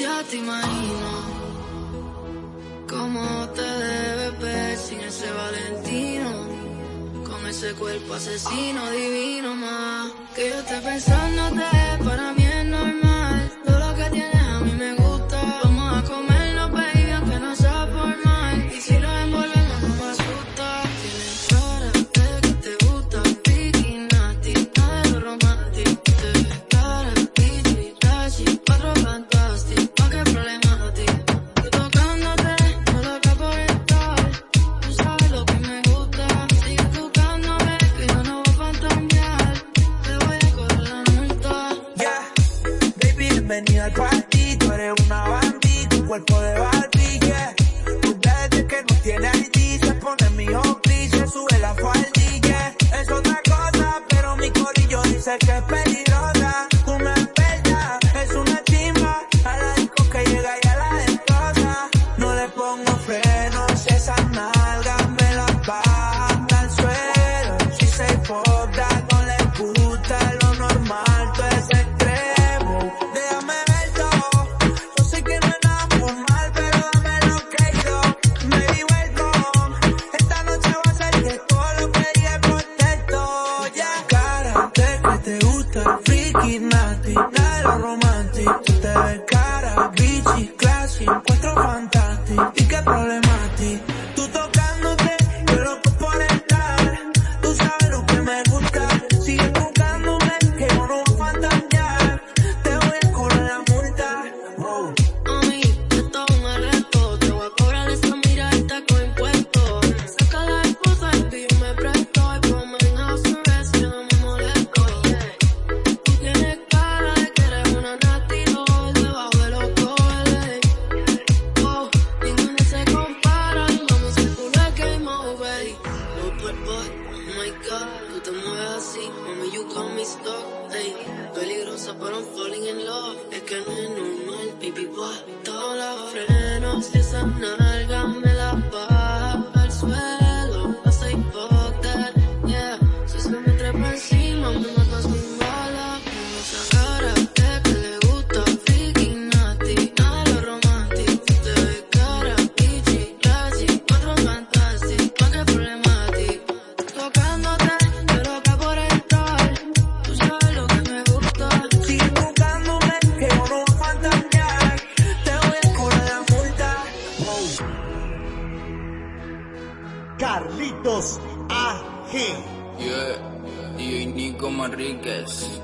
ya te imagino cómo te debe ver sin ese Valentino, con ese cuerpo asesino divino más. Que yo esté pensándote para mí es normal. cuerpo de Barbie, yeah. Desde que no tiene ID, se pone mi hombrí, sube la faldilla. Es otra cosa, pero mi corillo dice que es peligrosa. Una perda, es una chimba, a la disco que llega y a la destroza. No le pongo frenos, esa gratis, de lo romántico, cara, bici, classy, encuentro fantástico, y qué problemático. con mi stock, ey. Peligrosa para un falling in love, es que no es normal, baby boy. Todos los frenos se sanan. Carlitos AG. Yeah, y Nico Manríquez.